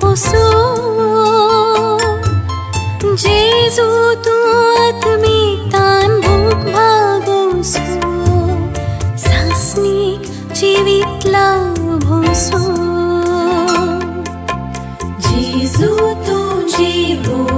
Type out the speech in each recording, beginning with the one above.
पोसो। जेजू तूं आत्मिकतान भूक भागोसो सासनीक जिवितला भोसो जेजू तूं जीवो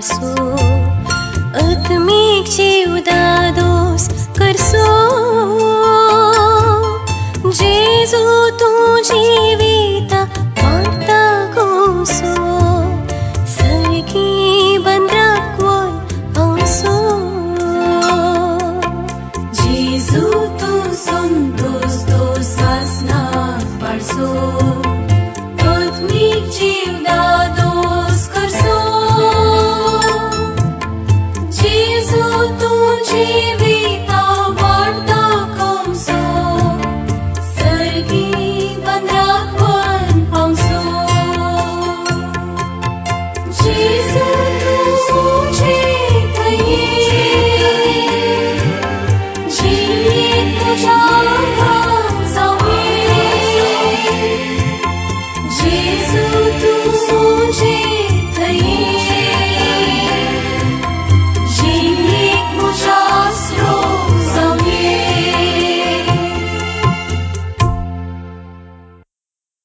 ससनाक बाळसो आत्मीक जीवदादोस करसो। जेजू तूं जिविता जीव